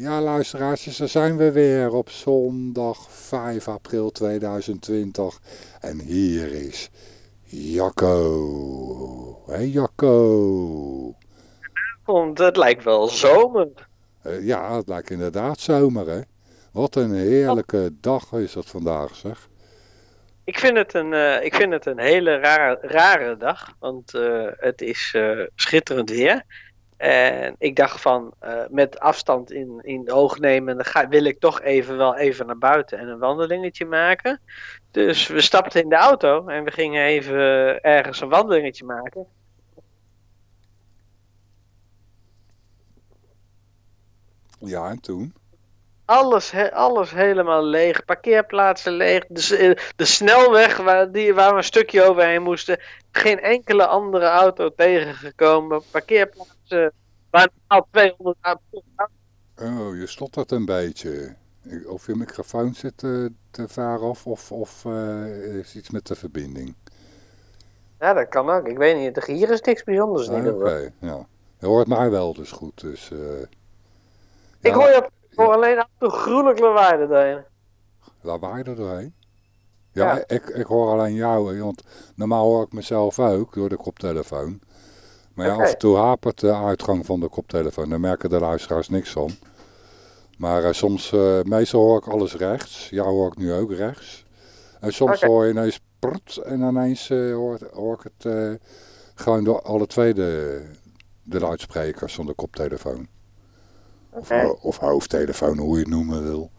Ja, luisteraars, daar zijn we weer op zondag 5 april 2020. En hier is Jacco. Hé hey, Jacco. Want het lijkt wel zomer. Uh, ja, het lijkt inderdaad zomer, hè. Wat een heerlijke dag is dat vandaag, zeg. Ik vind het een, uh, ik vind het een hele rare, rare dag, want uh, het is schitterend weer. En ik dacht van, uh, met afstand in, in de oog nemen, dan ga, wil ik toch even wel even naar buiten en een wandelingetje maken. Dus we stapten in de auto en we gingen even ergens een wandelingetje maken. Ja, en toen? Alles, he, alles helemaal leeg. Parkeerplaatsen leeg. De, de snelweg waar, die, waar we een stukje overheen moesten. Geen enkele andere auto tegengekomen. Parkeerplaatsen waar normaal 200 auto. Oh, je stottert een beetje. Of je microfoon zit te, te varen of, of, of uh, is iets met de verbinding. Ja, dat kan ook. Ik weet niet. Hier is niks bijzonders in Oké, okay, ja. Je hoort mij wel dus goed. Dus, uh, ik hoor je hoor alleen af en toe gruwelijk lawaai er doorheen. Lawaai er doorheen? Ja, ja. Ik, ik hoor alleen jou, want normaal hoor ik mezelf ook door de koptelefoon. Maar ja, okay. af en toe hapert de uitgang van de koptelefoon, daar merken de luisteraars niks van. Maar uh, soms, uh, meestal hoor ik alles rechts, jou hoor ik nu ook rechts. En soms okay. hoor je ineens prut en ineens uh, hoor, hoor ik het gewoon door alle twee de, de luidsprekers van de koptelefoon. Okay. Of, of, hoofdtelefoon, hoe je het noemen wil.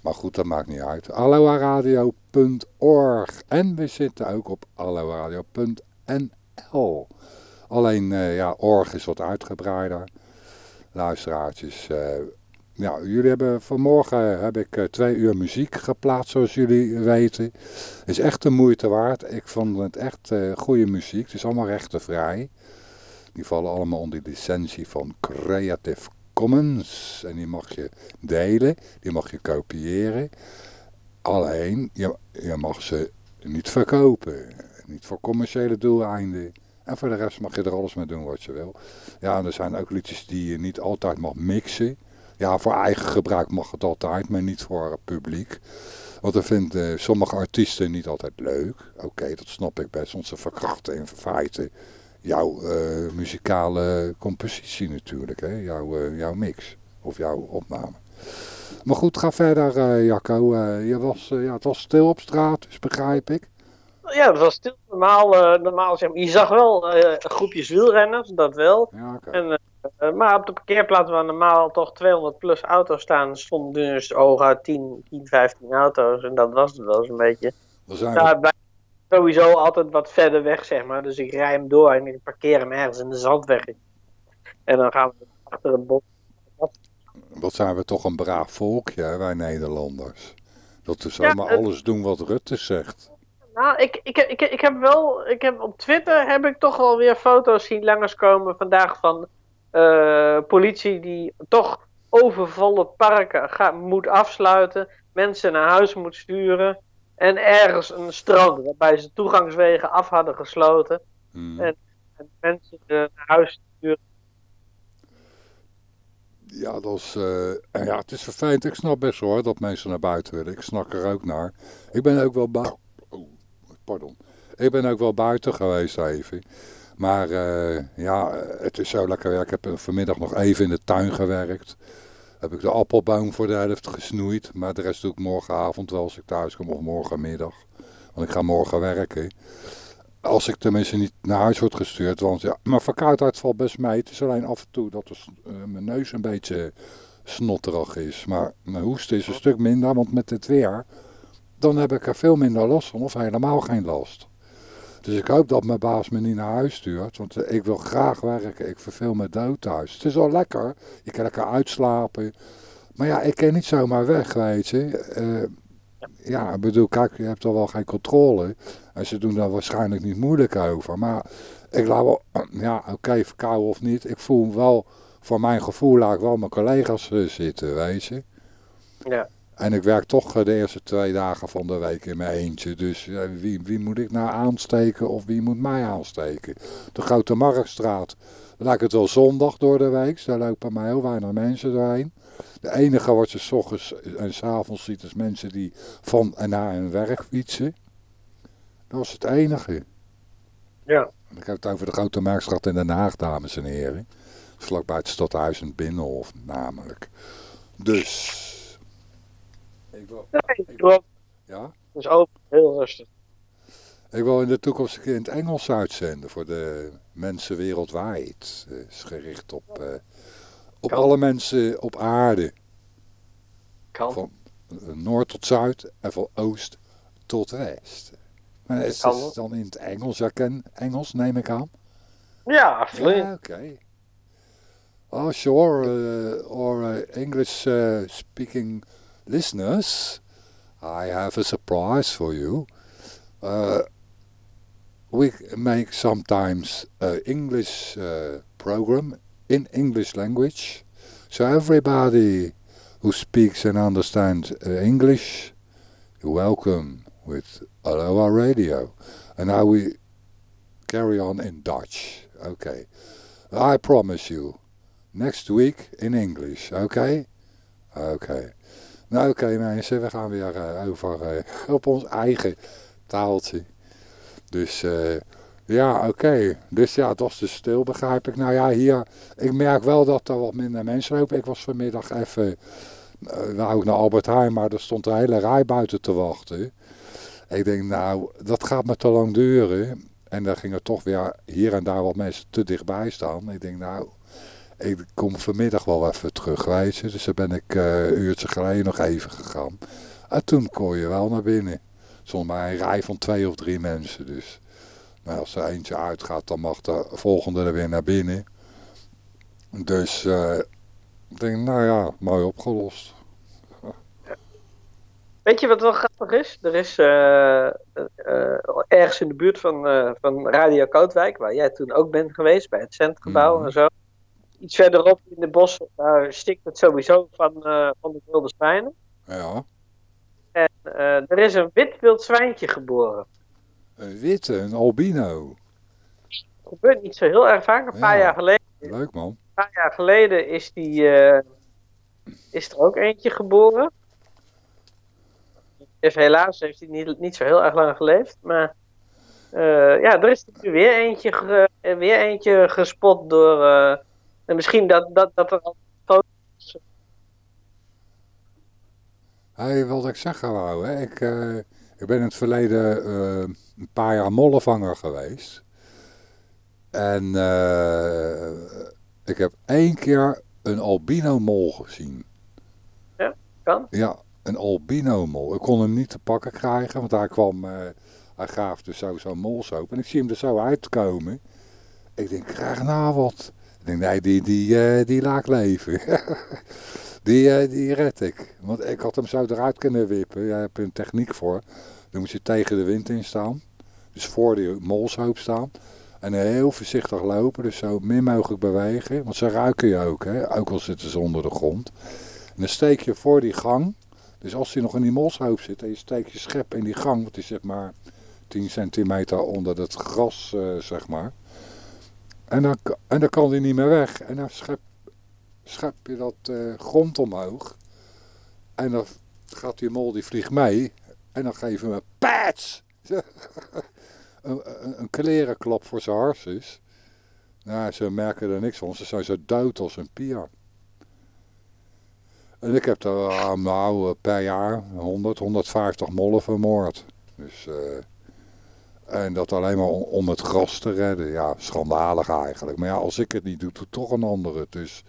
Maar goed, dat maakt niet uit. Aloaradio.org En we zitten ook op aloaradio.nl Alleen, uh, ja, org is wat uitgebreider. Luisteraartjes. Uh, ja, jullie hebben vanmorgen heb ik twee uur muziek geplaatst, zoals jullie weten. Is echt de moeite waard. Ik vond het echt goede muziek. Het is allemaal rechtenvrij. Die vallen allemaal onder de licentie van Creative Commons. En die mag je delen, die mag je kopiëren. Alleen, je, mag ze niet verkopen. Niet voor commerciële doeleinden. En voor de rest mag je er alles mee doen wat je wil. Ja, en er zijn ook liedjes die je niet altijd mag mixen. Ja, voor eigen gebruik mag het altijd, maar niet voor het publiek. Want dat vinden sommige artiesten niet altijd leuk. Oké, dat snap ik best, want ze verkrachten in feite jouw uh, muzikale compositie natuurlijk, hè? Jouw, uh, jouw mix of jouw opname. Maar goed, ga verder uh, Jacco. je was, ja, het was stil op straat, dus begrijp ik. Ja, het was stil. Normaal, normaal zeg maar, je zag wel groepjes wielrenners, dat wel. Ja, okay. en, maar op de parkeerplaats waar normaal toch 200 plus auto's staan, stonden dus hooguit 10, 10, 15 auto's. En dat was het wel eens een beetje. Daar sowieso altijd wat verder weg, zeg maar. Dus ik rij hem door en ik parkeer hem ergens in de zandweg. En dan gaan we achter het bos. Wat zijn we toch een braaf volkje, hè, wij Nederlanders. Dat we zomaar ja, alles doen wat Rutte zegt. Nou, ik, ik, ik, ik heb wel, ik heb op Twitter heb ik toch wel weer foto's zien langskomen vandaag van uh, politie die toch overvolle parken gaat, moet afsluiten, mensen naar huis moet sturen en ergens een strand waarbij ze toegangswegen af hadden gesloten hmm. en, en, mensen naar huis sturen. Ja, dat is, uh, ja, het is vervelend. Ik snap best hoor dat mensen naar buiten willen. Ik snak er ook naar. Ik ben ook wel buiten. Oh, pardon. Ik ben ook wel buiten geweest even. Maar uh, ja, het is zo lekker werk. Ik heb vanmiddag nog even in de tuin gewerkt. Heb ik de appelboom voor de helft gesnoeid. Maar de rest doe ik morgenavond wel als ik thuis kom of morgenmiddag. Want ik ga morgen werken. Als ik tenminste niet naar huis word gestuurd. Want ja, mijn verkoudheid valt best mee. Het is alleen af en toe dat uh, mijn neus een beetje snotterig is. Maar mijn hoest is een stuk minder. Want met het weer, dan heb ik er veel minder last van. Of helemaal geen last. Dus ik hoop dat mijn baas me niet naar huis stuurt. Want ik wil graag werken. Ik verveel me dood thuis. Het is wel lekker. Je kan lekker uitslapen. Maar ja, ik kan niet zomaar weg, weet je. Uh, ja, ik bedoel, kijk, je hebt al wel geen controle. En ze doen daar waarschijnlijk niet moeilijk over. Maar ik laat wel, ja, oké, okay, verkouden of niet. Ik voel wel, voor mijn gevoel laat wel mijn collega's zitten, weet je. Ja. En ik werk toch de eerste twee dagen van de week in mijn eentje. Dus wie, wie moet ik nou aansteken of wie moet mij aansteken? De Grote Marktstraat. Dan lijkt het wel zondag door de week. Daar lopen maar heel weinig mensen doorheen. De enige wat je s ochtends en s avonds ziet is mensen die van en naar hun werk fietsen. Dat was het enige. Ja. Ik heb het over de Grote Marktstraat in Den Haag, dames en heren. Vlakbij het stadhuis in Binnenhof namelijk. Dus... Ik wil, Nee, klopt. ja? Dus open, heel rustig. Ik wil in de toekomst een keer in het Engels uitzenden voor de mensen wereldwijd. Het is gericht op, eh, op Kan. alle mensen op aarde. Kan. Van eh, noord tot zuid en van oost tot west. Maar is het dan in het Engels? Ja, ken Engels neem ik aan. Ja, oké. Oh, sure. Uh, or uh, English speaking listeners, I have a surprise for you. Uh, we make sometimes a English uh, program in English language. So everybody who speaks and understands uh, English, welcome with Aloha Radio. And now we carry on in Dutch. Okay. I promise you. Next week in English. okay? Oké. Nou oké mensen, we gaan weer eh, over eh, op ons eigen taaltje. Dus eh, ja, oké. Dus ja, het was dus stil, begrijp ik. Nou ja, hier, ik merk wel dat er wat minder mensen lopen. Ik was vanmiddag even, nou ook naar Albert Heijn, maar er stond een hele rij buiten te wachten. Ik denk, nou, dat gaat me te lang duren. En daar gingen toch weer hier en daar wat mensen te dichtbij staan. Ik denk, nou, ik kom vanmiddag wel even terug, weet je. Dus dan ben ik uh, een uurtje geleden nog even gegaan. En toen kon je wel naar binnen. Soms maar een rij van twee of drie mensen. Dus nou, als er eentje uitgaat, dan mag de volgende er weer naar binnen. Dus uh, ik denk, nou ja, mooi opgelost. Weet je wat wel grappig is? Er is uh, uh, ergens in de buurt van, uh, van Radio Kootwijk, waar jij toen ook bent geweest, bij het Centgebouw mm. en zo. Iets verderop in de bossen, daar stikt het sowieso van, van de wilde zwijnen. Ja. En er is een wit wild zwijntje geboren. Een witte, een albino. Dat gebeurt niet zo heel erg vaak, een paar Ja. jaar geleden. Leuk man. Een paar jaar geleden is, die, is er ook eentje geboren. Dus helaas heeft hij niet, niet zo heel erg lang geleefd. Maar ja, er is nu weer eentje, weer eentje gespot door. En misschien dat, dat, dat er al foto's. Hey, wat ik zeggen wou, hè? Ik, uh, ik ben in het verleden een paar jaar mollenvanger geweest. En ik heb één keer een albino mol gezien. Ja, kan. Ja, een albino mol. Ik kon hem niet te pakken krijgen, want hij kwam, hij gaafde zo zo'n mols open. En ik zie hem er zo uitkomen. Ik denk, krijg nou wat. Ik denk, nee, die, die, uh, die laat leven. die, uh, die red ik. Want ik had hem zo eruit kunnen wippen. Jij hebt er een techniek voor. Dan moet je tegen de wind in staan. Dus voor die molshoop staan. En heel voorzichtig lopen, dus zo min mogelijk bewegen. Want ze ruiken je ook, hè? ook al zitten ze onder de grond. En dan steek je voor die gang. Dus als hij nog in die molshoop zit en je steekt je schep in die gang, wat is zeg maar 10 centimeter onder het gras, uh, zeg maar. En dan, en dan kan hij niet meer weg. En dan schep, schep je dat uh, grond omhoog. En dan gaat die mol, die vliegt mee. En dan geven we pats! een, een, een klerenklap voor zijn harses. Nou, ze merken er niks van. Ze zijn zo dood als een pier. En ik heb er nou per jaar 100, 150 mollen vermoord. Dus, uh, en dat alleen maar om, het gras te redden. Ja, schandalig eigenlijk. Maar ja, als ik het niet doe, doet toch een ander het. Dus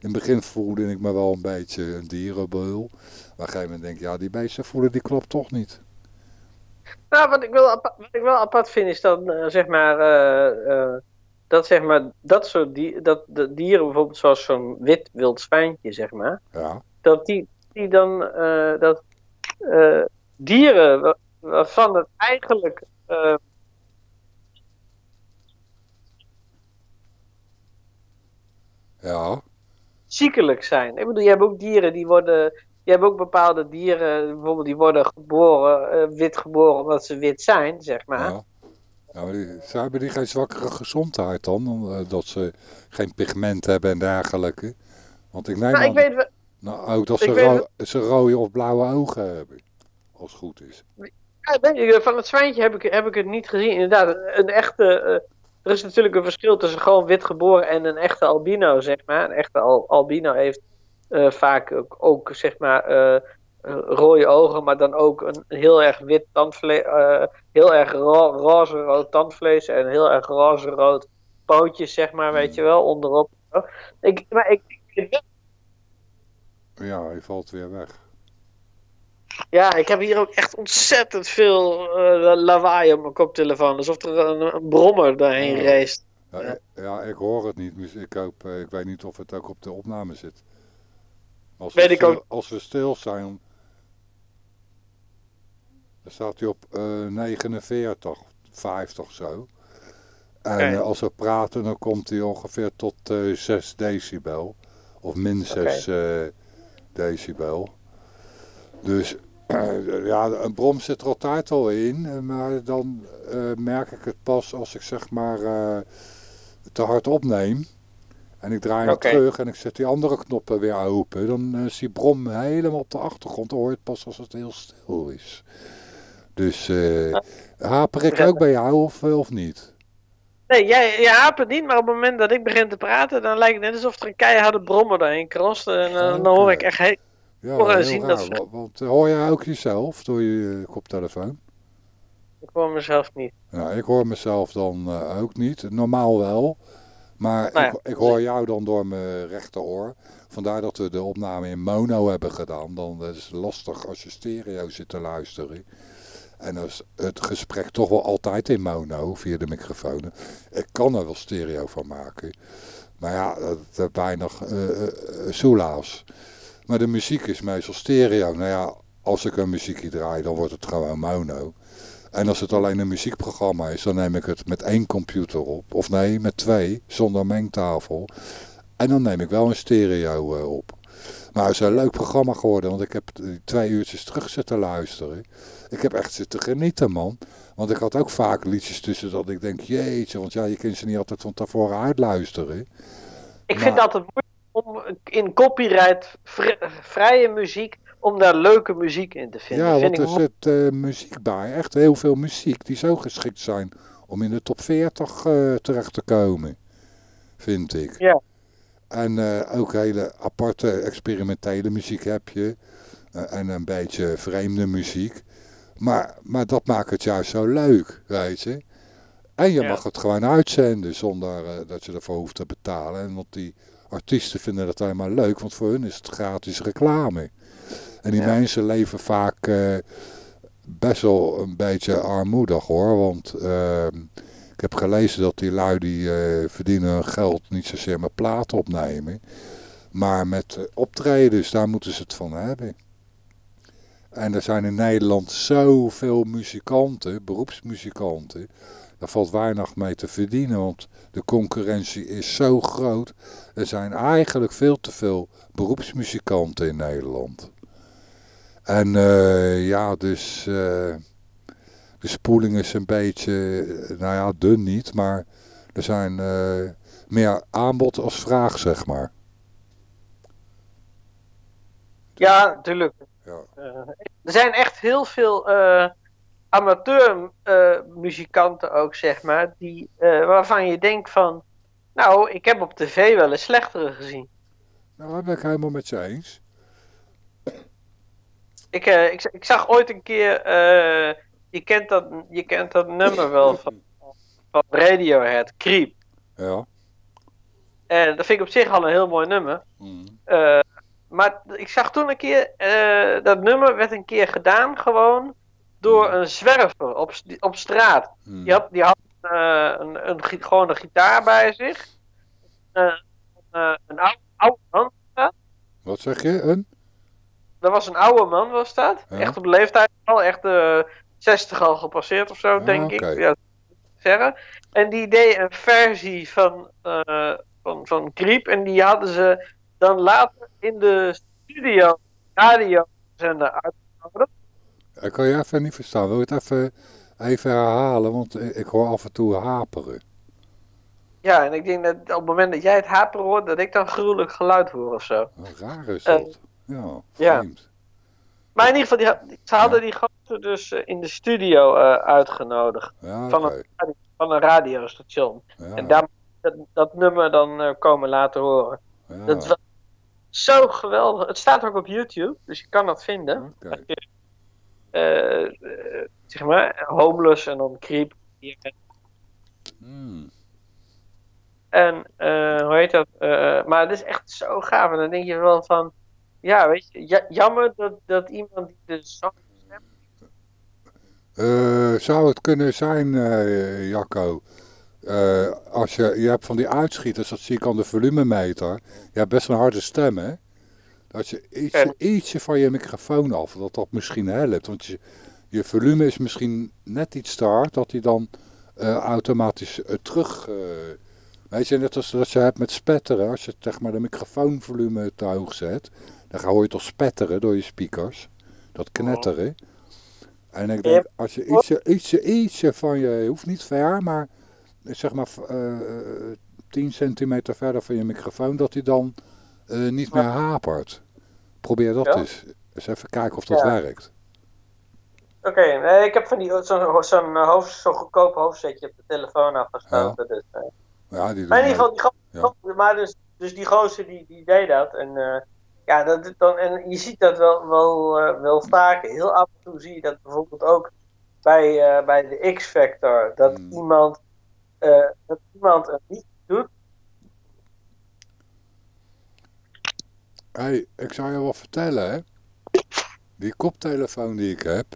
in het begin voelde ik me wel een beetje een dierenbeul. Maar op een gegeven moment denk ik, ja, die beesten voelen die klopt toch niet. Nou, wat ik wel, apart, wat ik wel apart vind is dan, uh, zeg maar, uh, dat zeg maar, dat soort dieren, dat de dieren bijvoorbeeld zoals zo'n wit wild zwijntje, zeg maar. Ja dat die, die dan dat dieren waarvan het eigenlijk uh, ja. ziekelijk zijn. Ik bedoel, je hebt ook dieren die worden je hebt ook bepaalde dieren, bijvoorbeeld die worden geboren, uh, wit geboren omdat ze wit zijn, zeg maar. Ja. Ja, maar die, ze hebben die geen zwakkere gezondheid dan, omdat ze geen pigment hebben en dergelijke. Want ik neem nou, ik weet, nou, ook dat ze, ro ze rode of blauwe ogen hebben, als het goed is. Ja, van het zwijntje heb ik, heb ik het niet gezien. Inderdaad, een echte, uh, er is natuurlijk een verschil tussen gewoon wit geboren en een echte albino, zeg maar. Een echte al albino heeft uh, vaak ook, ook, zeg maar, uh, rode ogen, maar dan ook een heel erg wit tandvlees, heel erg ro roze rood tandvlees en heel erg roze rood pootjes, zeg maar, weet je wel, onderop. Ik, maar ik, ik ja, hij valt weer weg. Ja, ik heb hier ook echt ontzettend veel uh, lawaai op mijn koptelefoon. Alsof er een, een brommer daarheen ja. reist. Ja, ja. ja, ik hoor het niet. Dus ik, hoop, ik weet niet of het ook op de opname zit. Als weet we, ik ook. Als we stil zijn, dan staat hij op uh, 49, 50 zo. En okay. uh, als we praten, dan komt hij ongeveer tot uh, 6 decibel. Of min 6 okay decibel. Dus ja, een brom zit er altijd al in, maar dan uh, merk ik het pas als ik zeg maar uh, te hard opneem. En ik draai okay. terug en ik zet die andere knoppen weer open. Dan uh, is die brom helemaal op de achtergrond. Dan hoor je het pas als het heel stil is. Dus haper ik ook bij jou of, of niet? Nee, jij, jij hapert niet, maar op het moment dat ik begin te praten, dan lijkt het net alsof er een keiharde brommer daarheen krost. En uh, dan hoor ik echt heel, ja, heel zien dat... Want, want hoor jij ook jezelf door je koptelefoon? Ik hoor mezelf niet. Ja, ik hoor mezelf dan uh, ook niet. Normaal wel. Maar nou ja. ik, ik, hoor jou dan door mijn rechteroor. Vandaar dat we de opname in mono hebben gedaan. Dan is het lastig als je stereo zit te luisteren. En als het gesprek toch wel altijd in mono via de microfoon. Ik kan er wel stereo van maken. Maar ja, dat is weinig uh, uh, soelaas. Maar de muziek is meestal stereo. Nou ja, als ik een muziekje draai, dan wordt het gewoon mono. En als het alleen een muziekprogramma is, dan neem ik het met één computer op. Of nee, met twee, zonder mengtafel. En dan neem ik wel een stereo uh, op. Maar het is een leuk programma geworden, want ik heb twee uurtjes terug zitten luisteren. Ik heb echt zitten genieten, man. Want ik had ook vaak liedjes tussen dat ik denk, jeetje, want ja, je kunt ze niet altijd van tevoren uitluisteren. Ik maar... vind dat het moeilijk om in copyright vrije muziek, om daar leuke muziek in te vinden. Ja, want er zit uh, muziek bij, echt heel veel muziek die zo geschikt zijn om in de top 40 uh, terecht te komen, vind ik. Ja. En uh, ook hele aparte experimentele muziek heb je. En een beetje vreemde muziek. Maar, maar dat maakt het juist zo leuk, weet je. En je ja. mag het gewoon uitzenden zonder dat je ervoor hoeft te betalen. En want die artiesten vinden dat helemaal leuk, want voor hun is het gratis reclame. En die ja. mensen leven vaak best wel een beetje armoedig hoor. Want ehm, ik heb gelezen dat die lui die uh, verdienen hun geld niet zozeer met platen opnemen. Maar met uh, optredens, daar moeten ze het van hebben. En er zijn in Nederland zoveel muzikanten, beroepsmuzikanten. Daar valt weinig mee te verdienen, want de concurrentie is zo groot. Er zijn eigenlijk veel te veel beroepsmuzikanten in Nederland. En uh, ja, dus de spoeling is een beetje, nou ja, dun niet, maar er zijn uh, meer aanbod als vraag, zeg maar. Ja, natuurlijk. Ja. Uh, er zijn echt heel veel uh, amateurmuzikanten ook, zeg maar, die, waarvan je denkt van, nou, ik heb op tv wel eens slechtere gezien. Nou, dat ben ik helemaal met je eens. Ik, ik, ik zag ooit een keer je kent dat, je kent dat nummer wel van, van Radiohead, Creep. Ja. En dat vind ik op zich al een heel mooi nummer. Mm. Uh, maar ik zag toen een keer, uh, dat nummer werd een keer gedaan gewoon door een zwerver op, op straat. Mm. Die had, die had uh, een, een, gewoon een gitaar bij zich. een oude, oude man. Wat zeg je? Een? Dat was een oude man, was dat. Ja. Echt op leeftijd al, echt 60 al gepasseerd of zo, ah, denk okay. ik. Ja, zeggen. En die deed een versie van, van, van Creep. En die hadden ze dan later in de studio radiozender uitgenodigd. Ik kan je even niet verstaan. Wil je het even, even herhalen? Want ik hoor af en toe haperen. Ja, en ik denk dat op het moment dat jij het haperen hoort, dat ik dan gruwelijk geluid hoor of zo. Wat raar is dat. ja, ja. vreemd. Maar in ieder geval, die, ze hadden die gasten dus eh, in de studio eh, uitgenodigd. Ja, Van, een, van een radiostation. Ja, En daar dat, dat nummer dan eh, komen laten horen. ja, Dat wel zo geweldig. Het staat ook op YouTube, dus je kan dat vinden. oké. Als je, eh, eh, zeg maar, homeless en dan creep. Hmm. En eh, hoe heet dat? Eh, maar het is echt zo gaaf. En dan denk je wel van, ja, weet je, ja- jammer dat, dat iemand die de zang Eh, zou het kunnen zijn, eh, Jacco, eh, als je, je hebt van die uitschieters, dat zie ik aan de volumemeter, je hebt best een harde stem, hè? Dat je ietsje, ietsje van je microfoon af, dat dat misschien helpt, want je, je volume is misschien net iets te hard, dat hij dan eh, automatisch eh, terug... eh, weet je, net als dat je hebt met spetteren, als je zeg maar de microfoonvolume te hoog zet, dan ga- hoor je toch spetteren door je speakers, dat knetteren. En ik denk, als je ietsje, ietsje, ietsje van je, hoeft niet ver, maar zeg maar eh, eh, 10 centimeter verder van je microfoon, dat hij dan eh, niet meer hapert. Probeer dat Ja. eens. Eens even kijken of dat Ja. werkt. Oké, nee, ik heb van die zo'n zo'n eh, hoofd, zo'n goedkoop hoofdsetje op de telefoon afgestoten. Dus, eh. Ja, die Maar in ieder geval, die gozer, maar dus, dus die gozer die, die deed dat. En, ja, dat, dan, en je ziet dat wel, wel, wel vaker. Heel af en toe zie je dat bijvoorbeeld ook bij, bij de X-Factor. Dat Hmm. iemand, dat iemand het niet doet. Hé, hey, ik zou je wel vertellen, hè. Die koptelefoon die ik heb.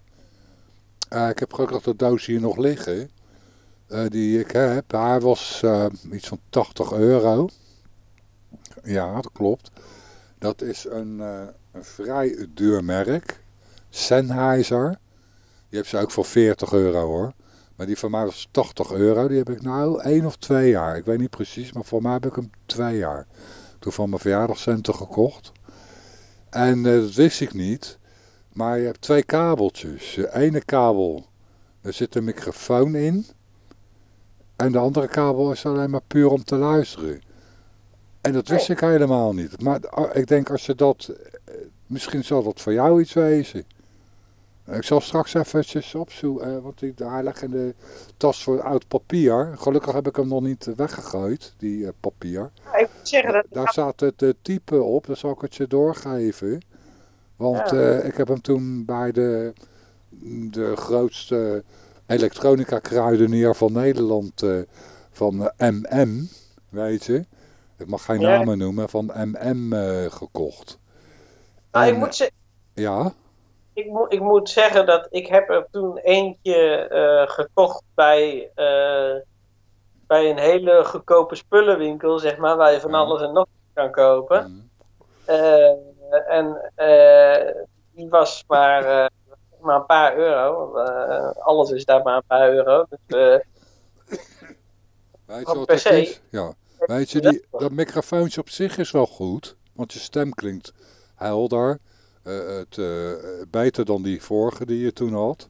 eh, ik heb gelukkig de doos hier nog liggen. eh, die ik heb. Hij was eh, iets van 80 euro. Ja, dat klopt. Dat is een, een vrij duur merk. Sennheiser. Die heb ze ook voor 40 euro hoor. Maar die van mij was 80 euro. Die heb ik nou één of twee jaar. Ik weet niet precies, maar voor mij heb ik hem twee jaar. Toen van mijn verjaardagscenten gekocht. En eh, dat wist ik niet. Maar je hebt twee kabeltjes. De ene kabel, daar zit een microfoon in. En de andere kabel is alleen maar puur om te luisteren. En dat wist ik helemaal niet. Maar ah, ik denk als je dat... eh, Misschien zal dat voor jou iets wezen. Ik zal straks eventjes opzoeken. eh, want hij ligt in de tas voor oud papier. Gelukkig heb ik hem nog niet weggegooid, die eh, papier. Ja, ik moet zeggen dat Daar staat het eh, type op, dan zal ik het je doorgeven. Want Ja. ik heb hem toen bij de, de grootste elektronica kruidenier van Nederland, eh, van MM, weet je. Ik mag geen Ja. namen noemen, van MM gekocht. Ik En, moet, ze- Ja, ik, moet, ik moet zeggen dat ik heb er toen eentje eh, gekocht bij, eh, bij een hele goedkope spullenwinkel, zeg maar, waar je van Ja. alles en nog kan kopen. mm, Eh, en die was maar, maar een paar euro. Alles is daar maar een paar euro. Dus, weet je wat se. is? Ja. Weet je, die, dat microfoontje op zich is wel goed, want je stem klinkt helder. Eh, het, eh, beter dan die vorige die je toen had.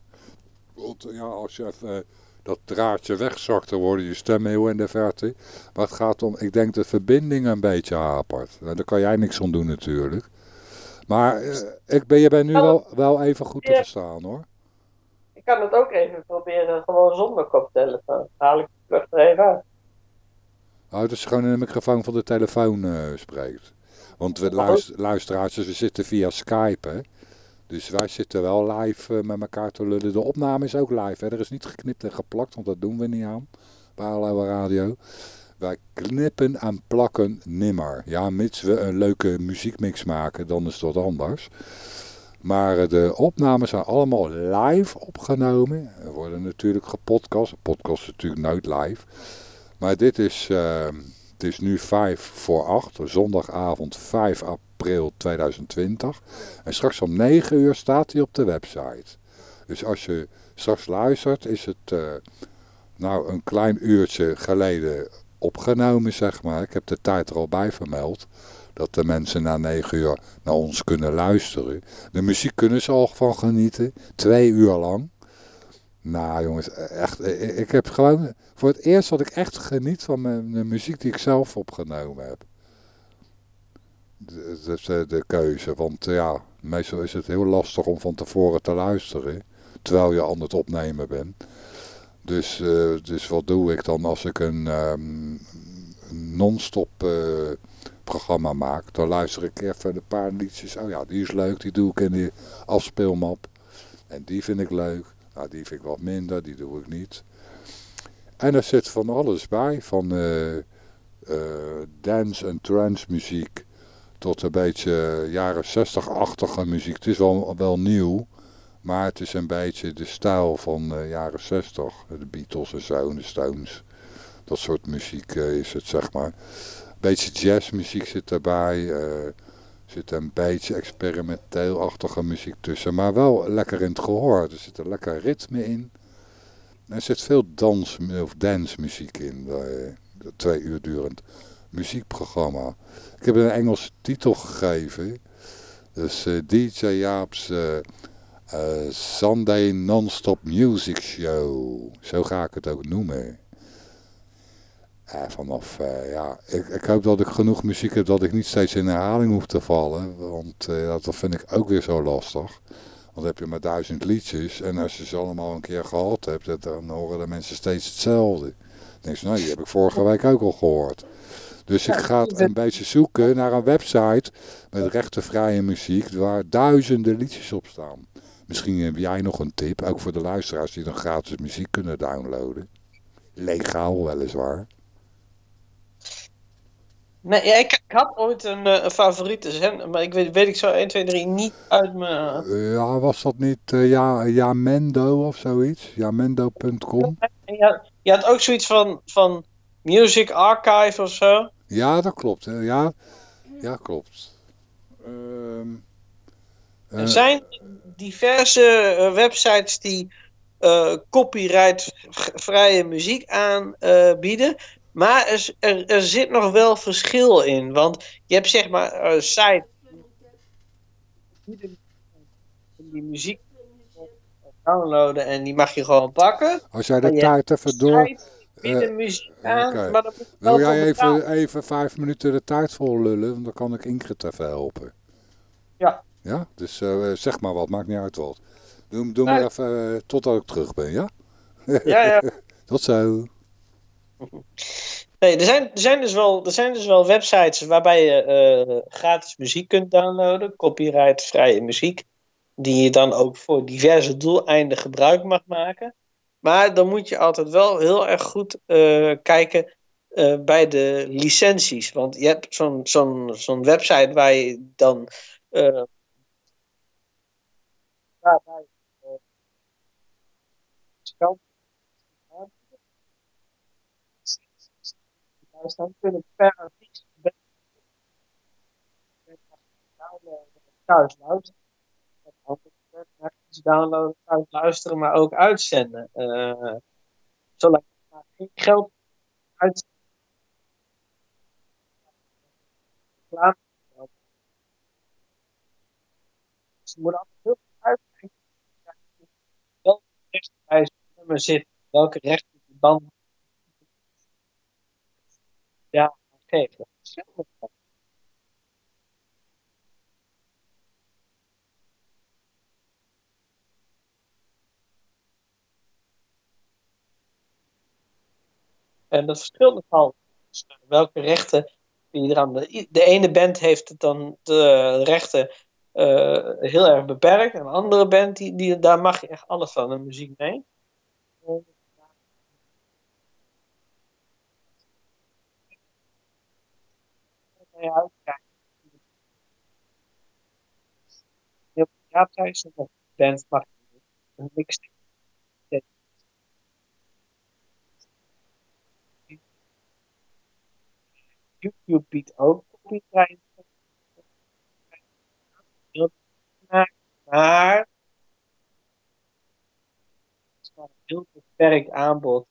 Want ja, als je even eh, dat draadje wegzakt, dan wordt je stem heel in de verte. Maar het gaat om, ik denk de verbinding een beetje hapert. Nou, daar kan jij niks aan doen natuurlijk. Maar ik ben, je bent nu wel, wel even goed te verstaan hoor. ik kan het ook even proberen, gewoon zonder koptelefoon. Haal ik het er even uit. Is gewoon in de microfoon van de telefoon spreekt. Want we luister, luisteraars, we zitten via Skype, hè. Dus wij zitten wel live eh, met elkaar te lullen. De opname is ook live, hè. Er is niet geknipt en geplakt, want dat doen we niet aan. Bij Hallo Radio. Wij knippen en plakken nimmer. Ja, mits we een leuke muziekmix maken, dan is dat anders. Maar eh, de opnames zijn allemaal live opgenomen. Er worden natuurlijk gepodcast. Podcast is natuurlijk nooit live. Maar dit is, eh, het is nu 5 voor 8, zondagavond 5 april 2020. En straks om 9 uur staat hij op de website. Dus als je straks luistert, is het eh, nou een klein uurtje geleden opgenomen, zeg maar. Ik heb de tijd er al bij vermeld. Dat de mensen na negen uur naar ons kunnen luisteren. De muziek kunnen ze al van genieten. Twee uur lang. Nou jongens, echt, ik heb gewoon, voor het eerst dat ik echt geniet van mijn, de muziek die ik zelf opgenomen heb. Dat is de, keuze, want ja, meestal is het heel lastig om van tevoren te luisteren, terwijl je aan het opnemen bent. Dus, dus wat doe ik dan als ik een um, non-stop programma maak? Dan luister ik even een paar liedjes. Oh ja, die is leuk, die doe ik in die afspeelmap. En die vind ik leuk. Nou, die vind ik wat minder, die doe ik niet. En er zit van alles bij, van uh, dance- en trance muziek tot een beetje jaren 60-achtige muziek. Het is wel, wel nieuw, maar het is een beetje de stijl van uh, jaren 60. De Beatles en zo, de Stones. Dat soort muziek is het, zeg maar. Een beetje jazzmuziek zit erbij. Zit een beetje experimenteelachtige muziek tussen. Maar wel lekker in het gehoor. Er zit een lekker ritme in. Er zit veel dans of dansmuziek in. Uh, twee uur durend muziekprogramma. Ik heb een Engelse titel gegeven. Dus uh, DJ Jaap's uh, Sunday Non-Stop Music Show. Zo ga ik het ook noemen. Vanaf, ja, ik, ik, hoop dat ik genoeg muziek heb dat ik niet steeds in herhaling hoef te vallen. Want dat vind ik ook weer zo lastig. Want dan heb je maar duizend liedjes. En als je ze allemaal een keer gehad hebt, dan horen de mensen steeds hetzelfde. Denk je, nou, die heb ik vorige week ook al gehoord. Dus ik ga een beetje zoeken naar een website met rechtenvrije muziek waar duizenden liedjes op staan. Misschien heb jij nog een tip, ook voor de luisteraars die dan gratis muziek kunnen downloaden. Legaal weliswaar. Nee, ja, ik, ik, had ooit een, een favoriete zender, maar ik weet, weet ik zo 1, 2, 3 niet uit mijn... Ja, was dat niet uh, ja, Jamendo of zoiets? Jamendo.com? Ja, je had ook zoiets van, van Music Archive of zo? Ja, dat klopt. Ja, ja klopt. Ehm, er eh, zijn diverse uh, websites die uh, copyright-vrije muziek aanbieden. Maar er, er, er, zit nog wel verschil in. Want je hebt zeg maar een site die muziek downloaden en die mag je gewoon pakken. Als jij de tijd even door uh, muziek aan. Okay. Maar Wil jij even, even vijf minuten de tijd vol lullen? Want dan kan ik Ingrid even helpen. Ja. Ja, dus uh, zeg maar wat, maakt niet uit wat. Doe, doe maar even uh, totdat ik terug ben, ja? Ja, ja. Tot zo. Nee, er zijn, er, zijn dus wel, er zijn dus wel websites waarbij je gratis muziek kunt downloaden, copyrightvrije muziek, die je dan ook voor diverse doeleinden gebruik mag maken. Maar dan moet je altijd wel heel erg goed uh, kijken uh, bij de licenties. Want je hebt zo'n website waar je dan. Uh, waarbij, dan kunnen per artiest thuis luisteren downloaden, luisteren, maar ook uitzenden. Uh, zolang je geen geld uitzenden. Ze moeten altijd heel goed uitkijken. Welke zijn nummer zit, welke rechten dan ja, geven. En dat verschilt nogal. Dus, eh, welke rechten die er aan de, de ene band heeft dan de rechten uh, heel erg beperkt. En een andere band, die, die, daar mag je echt alles van de muziek mee. Ja, thuis een band mag je een mixtape YouTube biedt ook copyright. Maar het is een heel beperkt aanbod.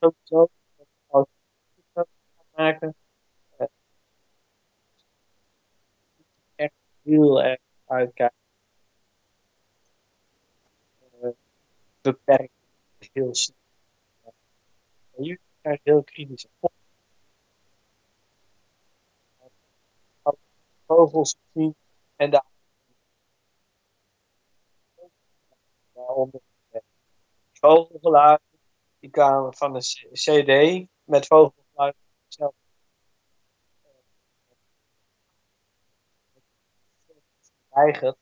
Sowieso maken. Uh, echt heel erg uitkijken. Uh, beperkt heel snel. Uh, je krijgt heel kritisch op. Vogels zien en daar. Daaronder vogelgeluid. Die kwamen van een CD met vogelgeluid geweigerd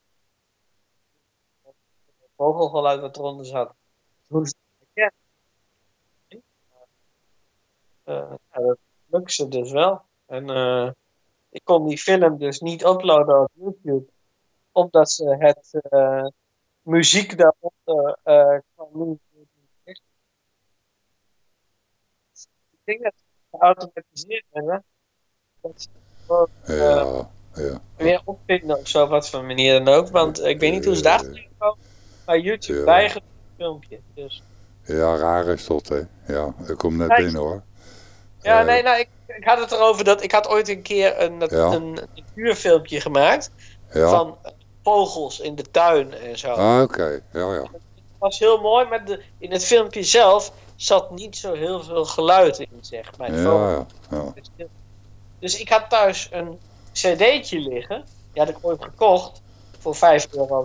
vogelgeluid wat eronder zat toen ze het uh, dat lukte ze dus wel en uh, ik kon die film dus niet uploaden op YouTube. Omdat ze het uh, muziek daaronder uh, kwam doen. Ik denk dat ze geautomatiseerd hebben. Dat ze gewoon, ja, ja. weer opvinden of zo, wat voor manier dan ook. Want ik weet niet hoe ze daar komen. Maar YouTube weigert het filmpje. Dus. Ja, raar is dat, hè. Ja, ik kom net binnen, hoor. Ja, nee, nou, ik, ik had het erover dat ik had ooit een keer een, ja. een natuurfilmpje gemaakt ja. van vogels in de tuin en zo. Ah, oké. Ja, ja. Het was heel mooi, maar de, in het filmpje zelf zat niet zo heel veel geluid in, zeg maar. Ja, ja, ja. Dus ik had thuis een cd'tje liggen. Die had ik ooit gekocht voor 5 euro.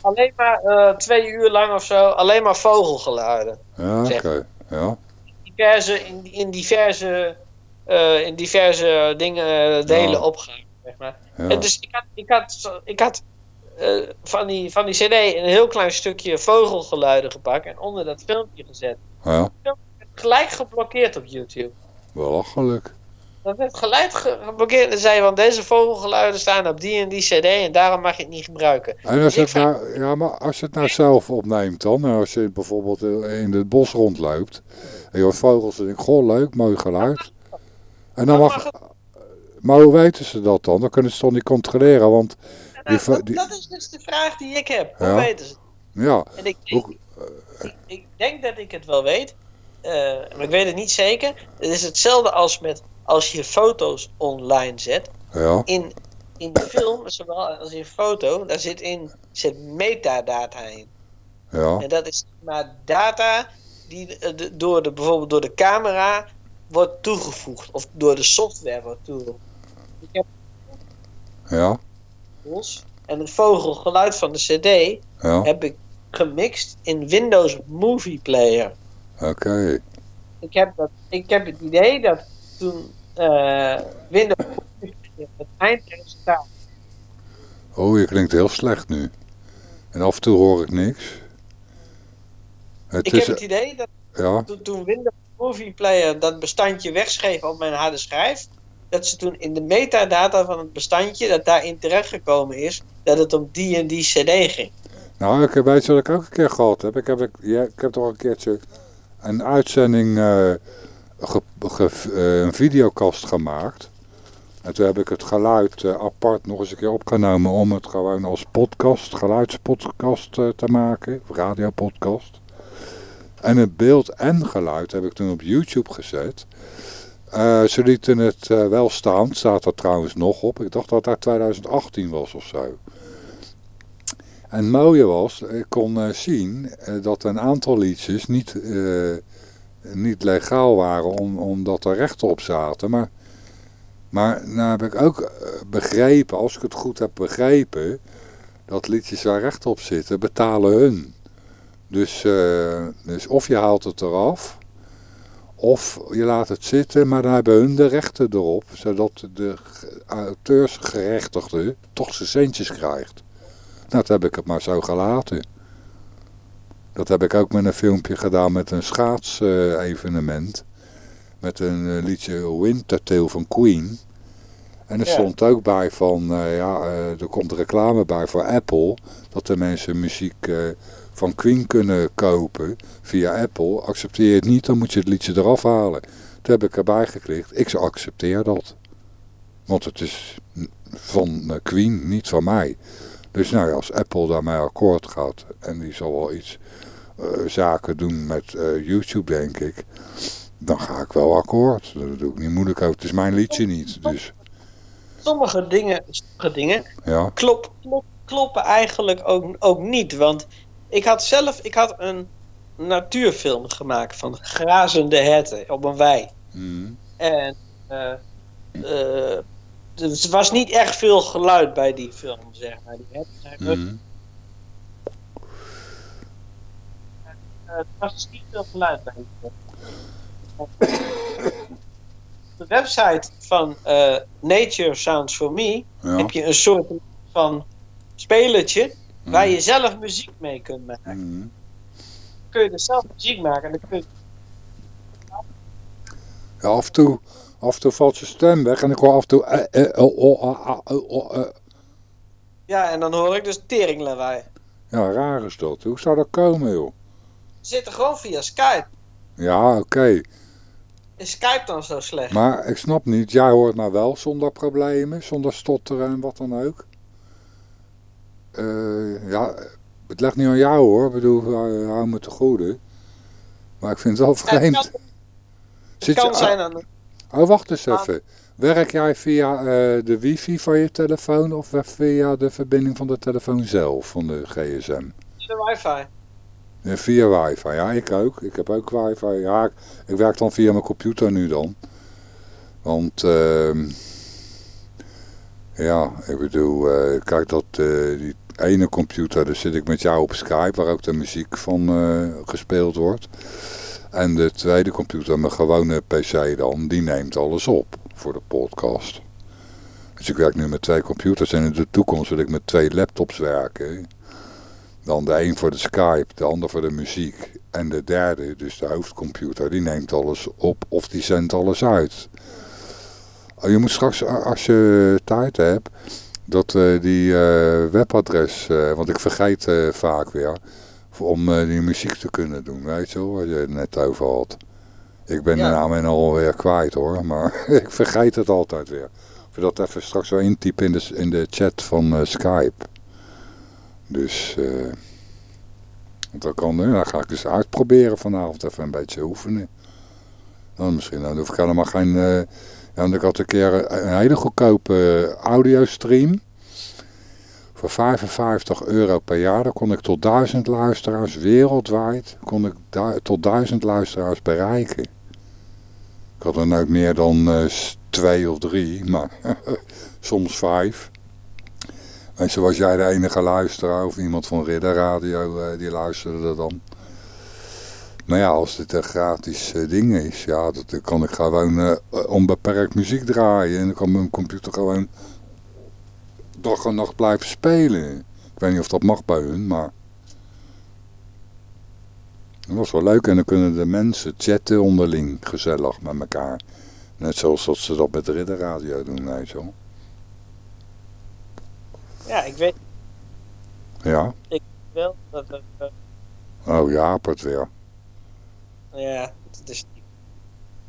Alleen maar uh, twee uur lang of zo, alleen maar vogelgeluiden. Ja, oké. Okay. Ja diverse, in, in diverse, uh, in diverse dingen, delen ja. opgaan. Zeg maar. Ja. En dus ik had, ik had, ik had uh, van, die, van die cd een heel klein stukje vogelgeluiden gepakt en onder dat filmpje gezet. Ja. Gelijk geblokkeerd op YouTube. Belachelijk. Dat werd gelijk geblokkeerd en zei want deze vogelgeluiden staan op die en die cd en daarom mag je het niet gebruiken. En als het nou, ja, maar als je het nou zelf opneemt dan, als je bijvoorbeeld in het bos rondloopt en je hoort vogels en denk goh leuk, mooi geluid. En dan mag, maar hoe weten ze dat dan? Dan kunnen ze toch niet controleren, want... Nou, dat, dat, is dus de vraag die ik heb. Hoe ja. weten ze het? Ja. En ik, ik, ik, ik, denk dat ik het wel weet, uh, maar ik weet het niet zeker. Het is hetzelfde als met als je foto's online zet. Ja. In, in de film, zowel als in foto, daar zit, in, zit metadata in. Ja. En dat is maar data die door de, bijvoorbeeld door de camera wordt toegevoegd. Of door de software wordt toegevoegd. Ik heb ja. en het vogelgeluid van de cd ja. heb ik gemixt in Windows Movie Player. Oké. Okay. Ik, heb dat, ik heb het idee dat toen uh, Windows het eindresultaat. Oh, je klinkt heel slecht nu. En af en toe hoor ik niks. Het ik is, heb het idee dat ja. toen, Windows Movie Player dat bestandje wegschreef op mijn harde schijf, dat ze toen in de metadata van het bestandje dat daarin terechtgekomen is, dat het om die en die cd ging. Nou, ik weet je wat ik ook een keer gehad heb. Ik heb, ik, ja, ik heb toch een keertje een uitzending, uh, uh, een videokast gemaakt. En toen heb ik het geluid uh, apart nog eens een keer opgenomen om het gewoon als podcast, geluidspodcast te maken, radiopodcast. En het beeld en geluid heb ik toen op YouTube gezet. Uh, ze lieten het wel staan, staat er trouwens nog op. Ik dacht dat dat 2018 was of zo. En het mooie was, ik kon zien dat een aantal liedjes niet, niet legaal waren om, omdat er rechten op zaten. Maar, maar nou heb ik ook begrepen, als ik het goed heb begrepen, dat liedjes waar recht op zitten, betalen hun. Dus, uh, dus of je haalt het eraf, of je laat het zitten, maar dan hebben hun de rechten erop, zodat de auteursgerechtigde toch zijn centjes krijgt. Nou, dat heb ik het maar zo gelaten. Dat heb ik ook met een filmpje gedaan met een schaatsevenement. met een liedje Wintertail van Queen. En er stond ook bij van, uh, ja, uh, er komt reclame bij voor Apple. Dat de mensen muziek van Queen kunnen kopen via Apple. Accepteer je het niet, dan moet je het liedje eraf halen. Toen heb ik erbij geklikt, ik accepteer dat. Want het is van Queen, niet van mij. Dus nou ja, als Apple daarmee akkoord gaat, en die zal wel iets zaken doen met YouTube denk ik. Dan ga ik wel akkoord. Dat doe ik niet moeilijk over. Het is mijn liedje niet, dus... sommige dingen, sommige dingen Ja. klop, klop, kloppen eigenlijk ook, ook niet. Want ik had zelf ik had een natuurfilm gemaakt van grazende herten op een wei. Mhm. En eh, eh, er was niet echt veel geluid bij die film, zeg maar. Die herten zijn rustig. Mhm. Eh, er was dus niet veel geluid bij de website van eh, Nature Sounds for Me Ja. heb je een soort van spelertje waar je zelf muziek mee kunt maken. Mhm. Dan kun je dus zelf muziek maken en dan kun je Ja, af en toe, af en toe valt je stem weg en ik hoor af en toe... Ja, en dan hoor ik dus teringlawaai. Ja, raar is dat. Hoe zou dat komen, joh? We zitten gewoon via Skype. Ja, oké. Is Skype dan zo slecht? Maar ik snap niet, jij hoort mij wel zonder problemen, zonder stotteren en wat dan ook. Eh, ja, het ligt niet aan jou hoor, ik bedoel, hou me te goede. Maar ik vind het wel het vreemd. kan, het kan je, zijn aan oh, wacht eens Ah. even. Werk jij via eh, de wifi van je telefoon of via de verbinding van de telefoon zelf, van de gsm? de wifi. Ja, via wifi, ja ik ook. Ik heb ook wifi. Ja, ik, werk dan via mijn computer nu dan. Want, ehm, ja, ik bedoel, eh, kijk dat, eh, die ene computer, daar zit ik met jou op Skype, waar ook de muziek van eh, gespeeld wordt. En de tweede computer, mijn gewone pc dan, die neemt alles op voor de podcast. Dus ik werk nu met twee computers en in de toekomst wil ik met twee laptops werken. Dan de een voor de Skype, de ander voor de muziek. En de derde, dus de hoofdcomputer, die neemt alles op of die zendt alles uit. Oh, Je moet straks, als je tijd hebt, dat eh, die eh, webadres, eh, want ik vergeet vaak weer, om die muziek te kunnen doen, weet je wel, waar je het net over had. Ik ben Ja. de naam en alweer kwijt hoor, maar ik vergeet het altijd weer. Of je dat even straks wel intypen in de, in de chat van Skype. Dus, eh dan, kan, dan ga ik dus uitproberen vanavond even een beetje oefenen. Dan misschien, dan hoef ik helemaal geen... eh, ik had een keer een, hele goedkope eh, audiostream. Voor 55 euro per jaar, dan kon ik tot 1000 luisteraars wereldwijd, kon ik tot 1000 luisteraars bereiken. Ik had er nooit meer dan twee of drie, maar soms vijf. En zo was jij de enige luisteraar of iemand van Ridder Radio eh, die luisterde er dan. Maar ja, als dit een gratis eh, ding is, ja, dat, kan ik gewoon eh, onbeperkt muziek draaien. En dan kan mijn computer gewoon dag en nacht blijven spelen. Ik weet niet of dat mag bij hun, maar... Dat was wel leuk en dan kunnen de mensen chatten onderling gezellig met elkaar. Net zoals dat ze dat met Ridder Radio doen, je wel. Ja, ik weet Ja, wel dat er... eh, oh ja, het weer. ja, het is.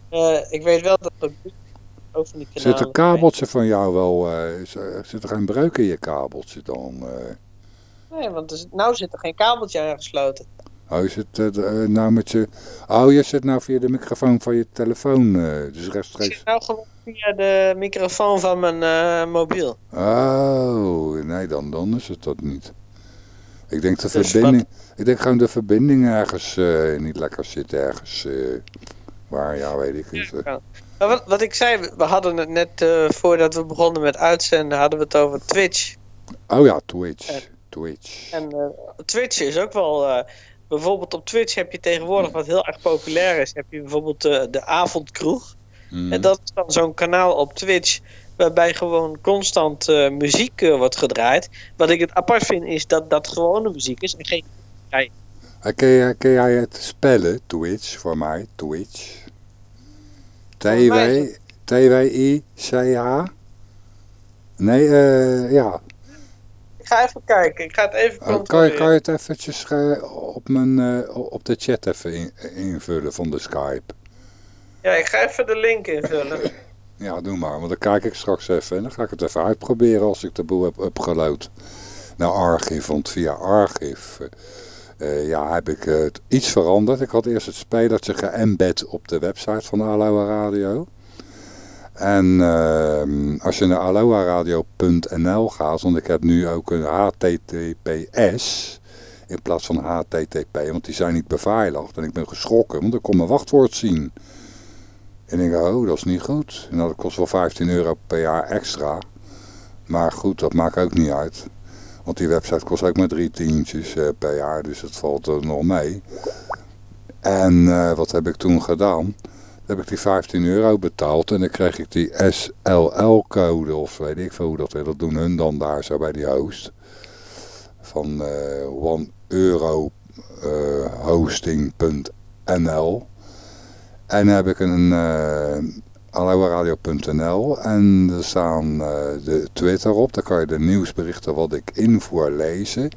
Eh, ik weet wel dat er over die kanalen... Zit een kabeltje van jou wel, eh, er- zit er geen breuk in je kabeltje dan? eh? Nee, want er zit- nou zit er geen kabeltje aangesloten. Oh, je zit eh, eh, nou met je... Oh, je zit nou via de microfoon van je telefoon, eh, dus Ik rechtstreeks... zit nou gewoon via de microfoon van mijn eh, mobiel. Oh, nee, dan, dan is het dat niet. Ik denk de Dus verbinding... Ik denk gewoon de verbinding ergens eh, niet lekker zit ergens. eh, waar, ja, weet ik niet. wat, wat ik zei, we hadden het net voordat we begonnen met uitzenden, hadden we het over Twitch. Oh ja, Twitch. Twitch. En Twitch is ook wel. bijvoorbeeld op Twitch heb je tegenwoordig wat heel erg populair is. Heb je bijvoorbeeld de avondkroeg. Mhm. En dat is dan zo'n kanaal op Twitch. Waarbij gewoon constant eh, muziek eh, wordt gedraaid. Wat ik het apart vind is dat dat gewone muziek is. En geen, Ken, jij, ken jij het spellen, Twitch, voor mij? Twitch. T-W-I-C-H? Nee, eh, ja. ik ga even kijken. Ik ga het even Oh, kan, je, kan je het eventjes op, mijn, eh, op de chat even in- invullen van de Skype? Ja, ik ga even de link invullen. Ja, doe maar, want dan kijk ik straks even en dan ga ik het even uitproberen als ik de boel heb upgeload naar Archive. Want via Archive eh, ja, heb ik het iets veranderd. Ik had eerst het spelertje geëmbed op de website van Aloha Radio. En ehm, als je naar aloaradio.nl gaat, want ik heb nu ook een HTTPS in plaats van HTTP, want die zijn niet beveiligd. En ik ben geschrokken, want ik kon mijn wachtwoord zien. En ik denk, oh, dat is niet goed. En dat kost wel 15 euro per jaar extra. Maar goed, dat maakt ook niet uit. Want die website kost ook maar drie tientjes eh, per jaar, dus het valt er nog mee. En eh, wat heb ik toen gedaan? Heb ik die 15 euro betaald en dan kreeg ik die SLL-code of weet ik veel hoe dat is. Dat doen hun dan daar zo bij die host. Van uh, euro hosting.nl. En dan heb ik een aloaradio.nl en er staan uh, de Twitter op. Daar kan je de nieuwsberichten wat ik invoer lezen.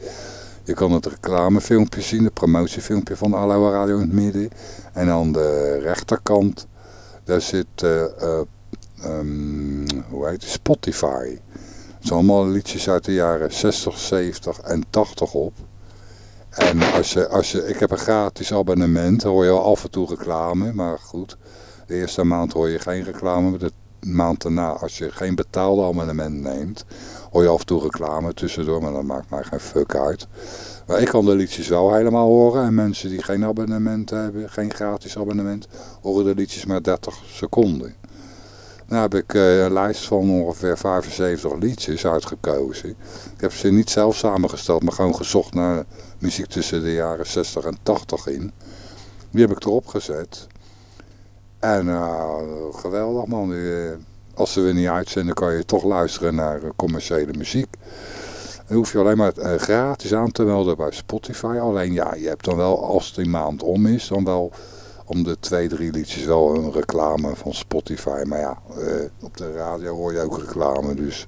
Je kan het reclamefilmpje zien, de promotiefilmpje van Aloha Radio in het midden. En aan de rechterkant, daar zit, uh, hoe heet het, Spotify. Het zijn allemaal liedjes uit de jaren 60, 70 en 80 op. En als je, als je, ik heb een gratis abonnement, hoor je wel af en toe reclame, maar goed. De eerste maand hoor je geen reclame, de maand daarna, als je geen betaalde abonnement neemt, hoor je af en toe reclame tussendoor, maar dat maakt mij geen fuck uit. Maar ik kan de liedjes wel helemaal horen en mensen die geen abonnement hebben, geen gratis abonnement, horen de liedjes maar 30 seconden. Nou heb ik uh, een lijst van ongeveer 75 liedjes uitgekozen. Ik heb ze niet zelf samengesteld, maar gewoon gezocht naar muziek tussen de jaren 60 en 80 in. Die heb ik erop gezet. En uh, geweldig man. Uh, als ze weer niet uitzenden kan je toch luisteren naar uh, commerciële muziek. Dan hoef je alleen maar gratis aan te melden bij Spotify. Alleen ja, je hebt dan wel, als die maand om is, dan wel om de twee, drie liedjes wel een reclame van Spotify. Maar ja, op de radio hoor je ook reclame. Dus.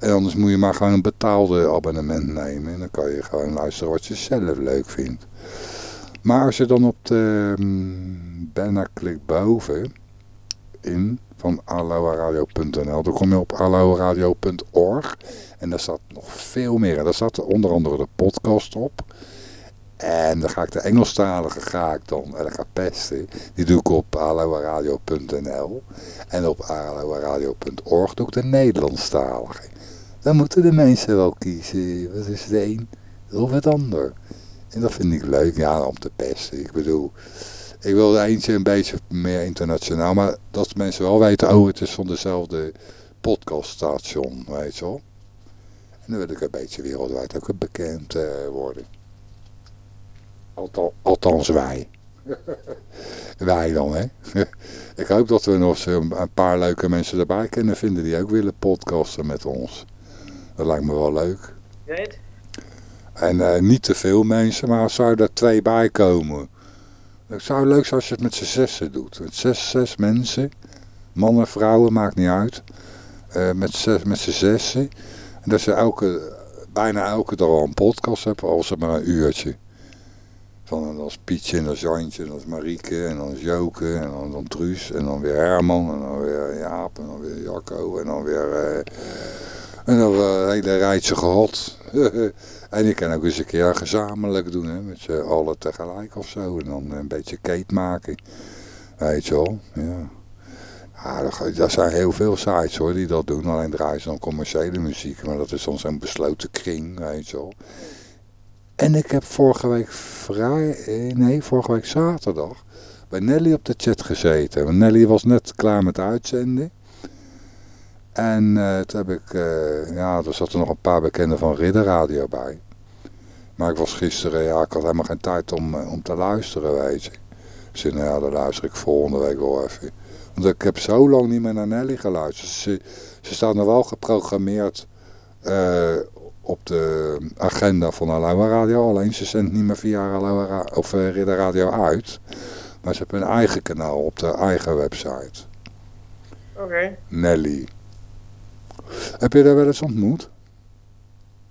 En anders moet je maar gewoon een betaalde abonnement nemen. En dan kan je gewoon luisteren wat je zelf leuk vindt. Maar als je dan op de um, banner boven in van aloaradio.nl, dan kom je op aloaradio.org en daar staat nog veel meer. Daar staat onder andere de podcast op. En dan ga ik de Engelstalige ga ik dan, El Capeste, die doe ik op aloaradio.nl. En op aloaradio.org doe ik de Nederlandstalige. Dan moeten de mensen wel kiezen, wat is het een of het ander. En dat vind ik leuk, ja, om te pesten. Ik bedoel, ik wil eentje een beetje meer internationaal, maar dat mensen wel weten, oh, het is van dezelfde podcaststation, weet je wel. En dan wil ik een beetje wereldwijd ook bekend uh, worden. Althans, althans wij. wij dan, hè. ik hoop dat we nog een paar leuke mensen erbij kunnen vinden die ook willen podcasten met ons. Dat lijkt me wel leuk. Weet? En uh, niet te veel mensen, maar zou er twee bij komen. Het zou leuk zijn als je het met z'n zessen doet. Met zes, zes mensen. Mannen, vrouwen, maakt niet uit. Uh, met zes, met z'n zessen. En dat ze elke, bijna elke dag al een podcast hebben, al ze maar een uurtje. Van dan is Pietje en dan Jantje, en dan Marieke, en dan Joke, en dan, dan Truus, en dan weer Herman, en dan weer Jaap, en dan weer Jacco, en dan weer... Uh, en dan een hele rijtje gehad. En je kan ook eens een keer gezamenlijk doen, hè, met z'n allen tegelijk of zo. En dan een beetje cake maken. Weet je wel, ja. Er zijn heel veel sites hoor die dat doen. Alleen draaien ze dan commerciële muziek. Maar dat is dan zo'n besloten kring, weet je wel. En ik heb vorige week vrij, eh, nee, vorige week zaterdag bij Nelly op de chat gezeten. Nelly was net klaar met uitzenden. En uh, toen heb ik, uh, ja, er zaten nog een paar bekenden van Ridderradio bij. Maar ik was gisteren, ja, ik had helemaal geen tijd om, om te luisteren, weet je. Zei, nou ja, dan luister ik volgende week wel even. Want ik heb zo lang niet meer naar Nelly geluisterd. Ze, ze staat nog wel geprogrammeerd op de agenda van Aloha Radio. Alleen ze zendt niet meer via Aloha of Ridderradio uit. Maar ze hebben een eigen kanaal op de eigen website. Oké. Okay. Nelly. Heb je daar wel eens ontmoet?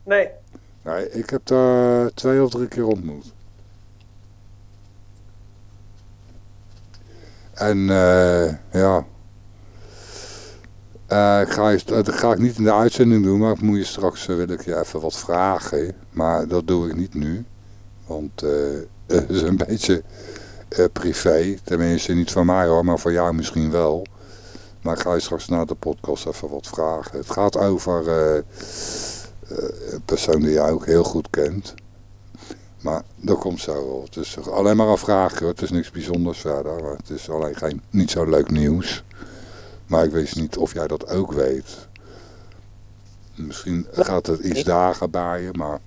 Nee. Nee, ik heb daar twee of drie keer ontmoet. En uh, ja, uh, ik ga, dat ga ik niet in de uitzending doen, maar ik moet je straks, uh, wil ik je even wat vragen. Maar dat doe ik niet nu, want het is een beetje privé. Tenminste niet van mij hoor, maar voor jou misschien wel. Maar ik ga je straks na de podcast even wat vragen. Het gaat over een persoon die jij ook heel goed kent. Maar dat komt zo wel. Alleen maar een vraag hoor. Het is niks bijzonders verder. Het is alleen geen, niet zo leuk nieuws. Maar ik weet niet of jij dat ook weet. Misschien gaat het iets dagen bij je, maar...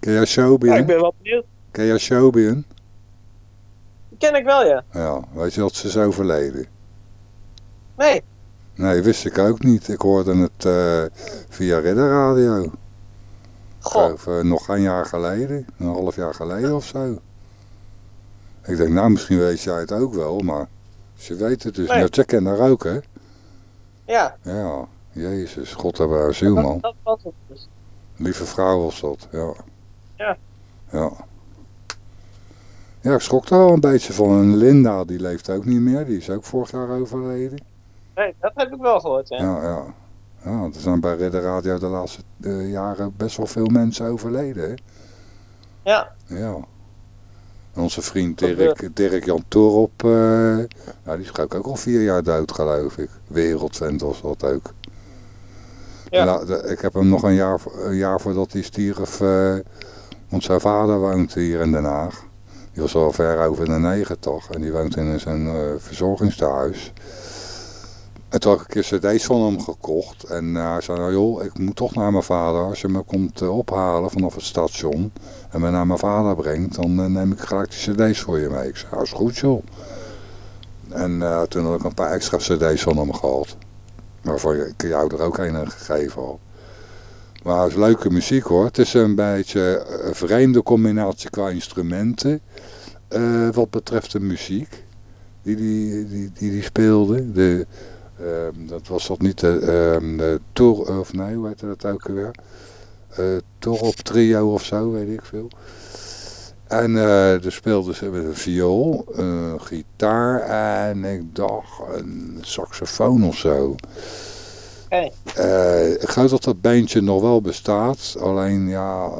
Ken jij? Ja, ik ben wel benieuwd. Ken jij Shobian? ken ik wel, ja. Ja, weet je dat ze is overleden? Nee. Nee, wist ik ook niet. Ik hoorde het uh, via Ridderradio. Goh. Of, uh, nog een jaar geleden, een half jaar geleden of zo. Ik denk, nou misschien weet jij het ook wel, maar ze weet het dus nee. kent haar ook, hè? Ja. Ja, jezus, God hebben haar ziel, man. Dat, dat was het dus. Lieve vrouw was dat, ja. Ja. Ja. Ja, ik schrok daar wel een beetje van. En Linda, die leeft ook niet meer. Die is ook vorig jaar overleden. Nee, dat heb ik wel gehoord, ja. Ja, ja. Ja, er zijn bij Ridder Radio de laatste uh, jaren best wel veel mensen overleden, hè? Ja. Ja. Onze vriend Dirk, Dirk Jan Torop, uh, nou, die is ook al vier jaar dood, geloof ik. Wereldvent was dat ook. Ja. Nou, de, ik heb hem nog een jaar, een jaar voordat hij stierf, uh, want zijn vader woont hier in Den Haag. Die was al ver over de negentig en die woont in zijn uh, verzorgingstehuis. En toen had ik een keer cd's van hem gekocht. En uh, hij zei, nou joh, ik moet toch naar mijn vader. Als je me komt uh, ophalen vanaf het station en me naar mijn vader brengt, dan uh, neem ik gelijk die cd's voor je mee. Ik zei, dat is goed joh. En toen had ik een paar extra cd's van hem gehad. Waarvan ik jou er ook een gegeven had. Maar het is leuke muziek hoor. Het is een beetje een vreemde combinatie qua instrumenten. wat betreft de muziek. Die die, die, die, die speelde. De, uh, dat was dat niet de, uh, de Tor, of nee, hoe heette dat ook weer? Uh, Torop trio of zo, weet ik veel. En uh, er speelden ze met een viool, een gitaar en ik dacht een saxofoon of zo. Uh, ik geloof dat dat bandje nog wel bestaat, alleen ja,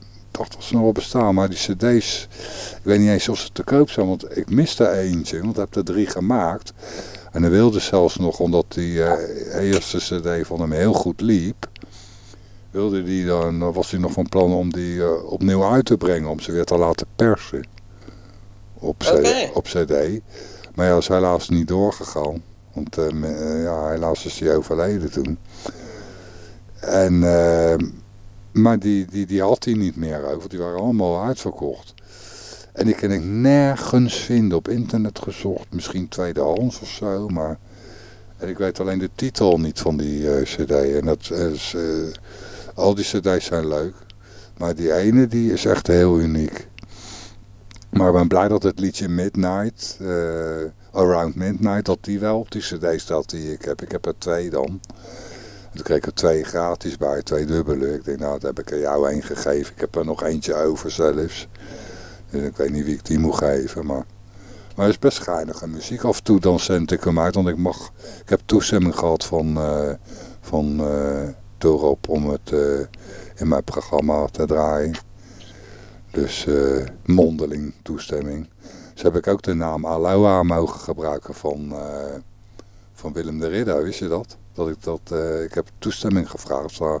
ik dacht dat ze nog wel bestaan, maar die cd's, ik weet niet eens of ze te koop zijn, want ik miste eentje, want ik heb er drie gemaakt. En hij wilde zelfs nog, omdat die eerste cd van hem heel goed liep, wilde die dan, was hij nog van plan om die uh, opnieuw uit te brengen, om ze weer te laten persen. Op, okay. op cd. Maar ja, is helaas niet doorgegaan. Want uh, ja, helaas is hij overleden toen. En, maar die, die, die had hij niet meer over, want die waren allemaal uitverkocht. En die kan ik nergens vinden. Op internet gezocht. Misschien tweedehands of zo. Maar en ik weet alleen de titel niet van die cd. En dat is, al die cd's zijn leuk. Maar die ene die is echt heel uniek. Maar ik ben blij dat het liedje Midnight. Uh, Around Midnight. Dat die wel op die cd staat die ik heb. Ik heb er twee dan. En toen kreeg ik er twee gratis bij. Twee dubbele. Ik denk nou dat heb ik er jou één gegeven. Ik heb er nog eentje over zelfs. Dus ik weet niet wie ik die moet geven, maar... Maar het is best geinige muziek. Af en toe dan zend ik hem uit, want ik mag... Ik heb toestemming gehad van, uh, van uh, Torop om het uh, in mijn programma te draaien. Dus mondeling toestemming. Dus heb ik ook de naam Aloha mogen gebruiken van, van Willem de Ridder, wist je dat? Dat ik dat, ik heb toestemming gevraagd. Ze,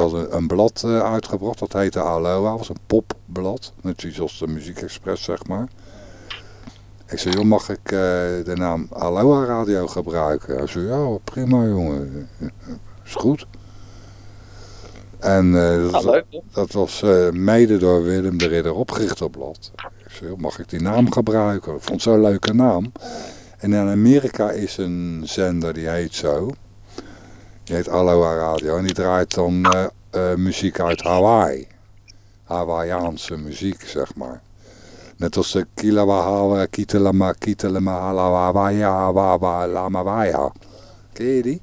hadden een blad uitgebracht, dat heette Aloha, was een popblad. Net zoals de Muziek Express, zeg maar. Ik zei, joh, mag ik de naam Aloha Radio gebruiken? Hij zei, ja, prima jongen, is goed. En dat, ah, dat, was mede door Willem de Ridder opgericht op joh, mag ik die naam gebruiken? Ik vond zo'n leuke naam. En in Amerika is een zender die heet zo. Die heet Aloha Radio. En die draait dan uh, uh, muziek uit Hawaii. Hawaiiaanse muziek, zeg maar. Net als de Kilawahawa, Kitelama, Kitelama, Hawaii, Hawaii, Lamawaya. Ken je die?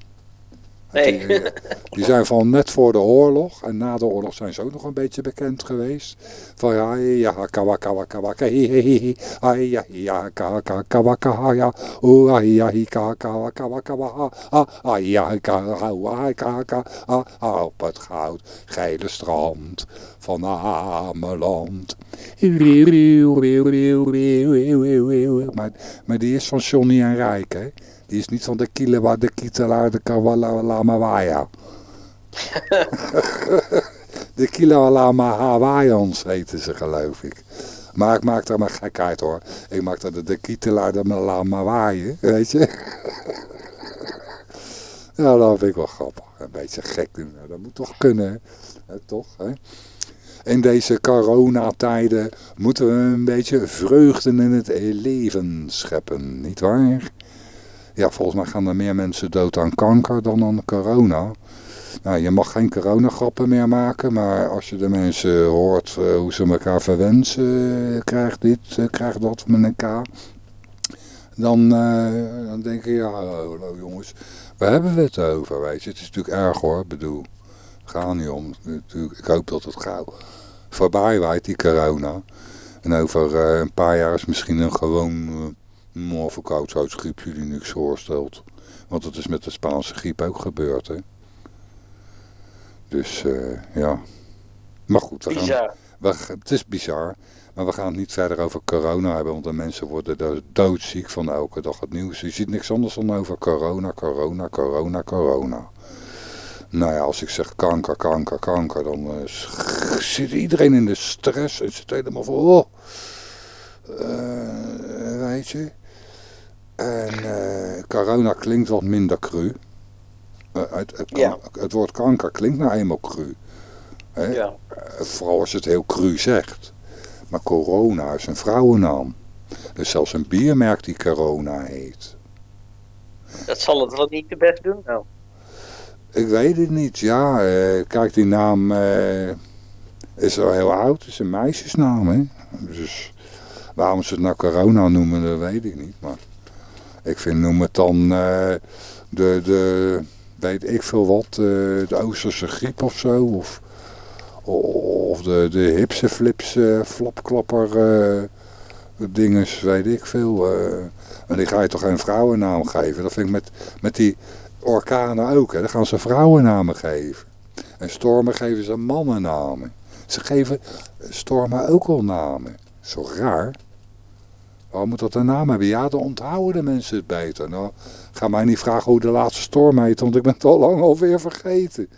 Nee. Die, eh, die zijn van net voor de oorlog. En na de oorlog zijn ze ook nog een beetje bekend geweest. Van ja, ja, kawaka, waka, waka, hi, hi, hi, hi, ja, ja, kawaka, kawaka, ja, oeh, ja, hi, kawaka, waka, waka, ha, ha, ha, ja, kawaka, ha, ha, op het goud, gele strand van Ameland. Maar, maar die is van Johnny en Rijk, hè? Die is niet van de Kielewa, de Kitelaar, de Kawalamawaya. de Kilawalama Hawaiians heten ze, geloof ik. Maar ik maak daar maar gekheid hoor. Ik maak daar de, de de Malamawaaien, weet je. ja, dat vind ik wel grappig. Een beetje gek doen. Dat moet toch kunnen, hè? toch? Hè? In deze coronatijden moeten we een beetje vreugde in het leven scheppen, niet waar? Ja, volgens mij gaan er meer mensen dood aan kanker dan aan corona. Nou, je mag geen coronagrappen meer maken, maar als je de mensen hoort uh, hoe ze elkaar verwensen, uh, krijg dit, uh, krijg dat met K. Dan, dan denk je, ja, hallo jongens, waar hebben we het over, weet je? Het is natuurlijk erg hoor, ik bedoel, gaat niet om. Ik hoop dat het gauw voorbij waait, die corona. En over een paar jaar is misschien een gewoon of een koudhoudsgriepje die niks voorstelt. Want dat is met de Spaanse griep ook gebeurd, hè. Dus, uh, ja. Maar goed, we gaan, we, het is bizar. Maar we gaan het niet verder over corona hebben, want de mensen worden doodziek van elke dag het nieuws. Je ziet niks anders dan over corona, corona, corona, corona. Nou ja, als ik zeg kanker, kanker, kanker, dan uh, zit iedereen in de stress en zit helemaal van, oh, uh, weet je. En uh, corona klinkt wat minder cru. Uh, het, het, ja. het, woord kanker klinkt nou eenmaal cru. Hè? Ja. Uh, vooral als je het heel cru zegt. Maar corona is een vrouwennaam. Dus zelfs een biermerk die corona heet. Dat zal het wel niet te best doen nou. Ik weet het niet. Ja, kijk die naam is al heel oud. Het is een meisjesnaam. Hè? Dus waarom ze het nou corona noemen, dat weet ik niet. Maar... Ik vind, noem het dan uh, de, de, weet ik veel wat, uh, de Oosterse griep of zo. Of, of de, de hipse flips, uh, flapklapper dinges, weet ik veel. en die ga je toch geen vrouwennaam geven. Dat vind ik met, met die orkanen ook. Hè. Dan gaan ze vrouwennamen geven. En stormen geven ze mannennamen. Ze geven stormen ook al namen. Zo raar. Waarom moet dat een naam hebben? Ja, dan onthouden de mensen het beter. Nou, ga mij niet vragen hoe de laatste storm heet, want ik ben het al lang alweer vergeten.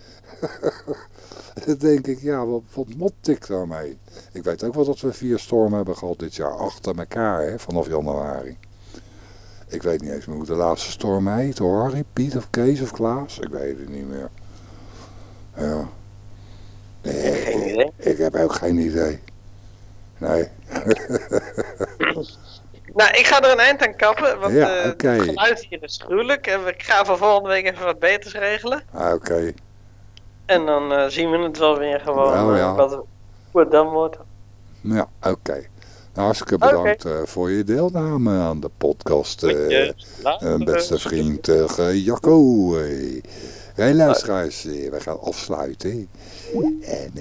dan denk ik, ja, wat, wat mot ik daarmee? Ik weet ook wel dat we vier stormen hebben gehad dit jaar, achter elkaar, hè, vanaf januari. Ik weet niet eens meer hoe de laatste storm heet, hoor. Harry, Piet of Kees of Klaas? Ik weet het niet meer. Ja. Nee, geen idee. Ik heb ook geen idee. Nee. Nou, ik ga er een eind aan kappen, want ja, okay. het geluid hier is gruwelijk. En ik ga voor volgende week even wat beters regelen. Ah, oké. En dan uh, zien we het wel weer gewoon, nou, ja. wat, hoe het dan wordt. Ja, oké. Okay. Nou, hartstikke bedankt okay. uh, voor je deelname aan de podcast, uh, beste vriend Jacco. Hey, luisteraars, we gaan afsluiten. En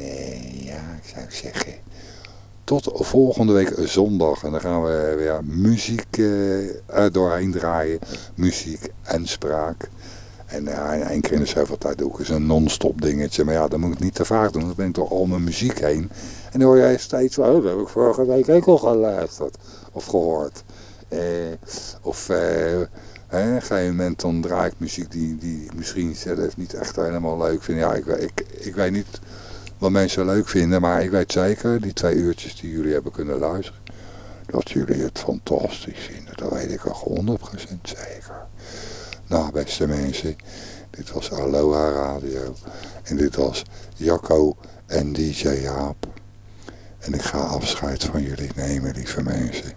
ja, ik zou zeggen... Tot volgende week zondag. En dan gaan we weer muziek uh, doorheen draaien. Muziek en spraak. En ja, één keer in de zoveel tijd doe ik eens een non-stop dingetje. Maar ja, dan moet ik niet te vaak doen. Dan ben ik door al mijn muziek heen. En dan hoor jij steeds oh, dat heb ik vorige week ook al geluisterd. Of gehoord. Eh, of hè, op een gegeven moment dan draai ik muziek die, die ik misschien zelf niet echt helemaal leuk vind. Ja, ik, ik, ik weet niet wat mensen leuk vinden. Maar ik weet zeker, die twee uurtjes die jullie hebben kunnen luisteren, dat jullie het fantastisch vinden. Dat weet ik al 100% zeker. Nou, beste mensen, dit was Aloha Radio. En dit was Jacco en DJ Jaap. En ik ga afscheid van jullie nemen, lieve mensen.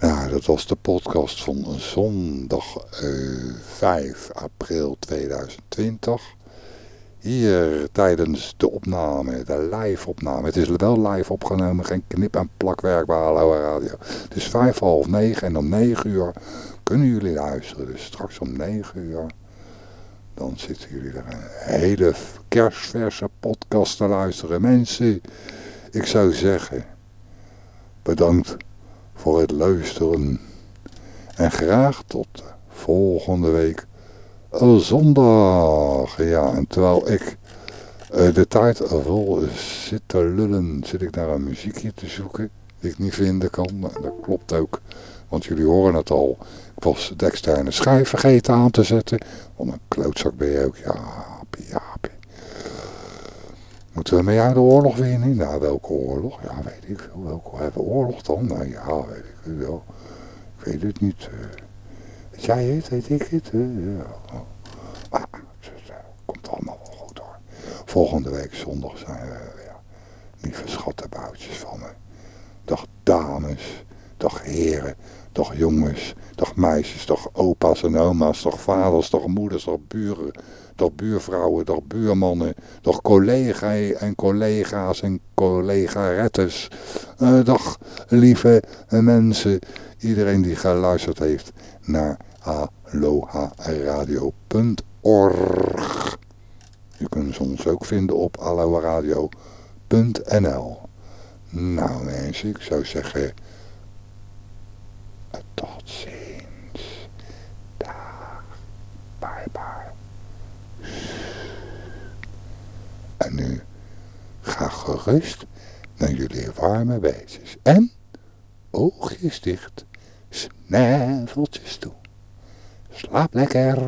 Nou, dat was de podcast van zondag uh, eh, 5 april 2020 hier tijdens de opname, de live opname. Het is wel live opgenomen, geen knip- en plakwerk bij Hallo Radio. Het is vijf, half negen en om negen uur kunnen jullie luisteren. Dus straks om negen uur dan zitten jullie er een hele kerstverse podcast te luisteren. Mensen, ik zou zeggen, bedankt voor het luisteren. En graag tot volgende week zondag. Ja, en terwijl ik uh, de tijd vol zit te lullen, zit ik naar een muziekje te zoeken die ik niet vinden kan. Dat klopt ook, want jullie horen het al. Ik was de externe schijf vergeten aan te zetten. Want een klootzak ben je ook. Ja, jaapie. Moeten we mee uit de oorlog winnen? Nou, welke oorlog? Ja, weet ik veel. Welke hebben oorlog dan? Nou ja, weet ik wel. Ik weet het niet. Jij het? Weet ik het? Uh, ja. Maar, het komt allemaal wel goed hoor. Volgende week zondag zijn we, ja, lieve schattenboutjes van me. Dag dames, dag heren, dag jongens, dag meisjes, dag opa's en oma's, dag vaders, dag moeders, dag buren, dag buurvrouwen, dag buurmannen, dag collega's en collega's en collegarettes. Uh, dag lieve mensen, iedereen die geluisterd heeft naar aloharadio.org. Je kunt ons ook vinden op aloharadio.nl. Nou mensen, ik zou zeggen... Tot ziens. Dag. Bye bye. En nu ga gerust naar jullie warme beestjes. En oogjes dicht, sneveltjes toe. Slaap lekker.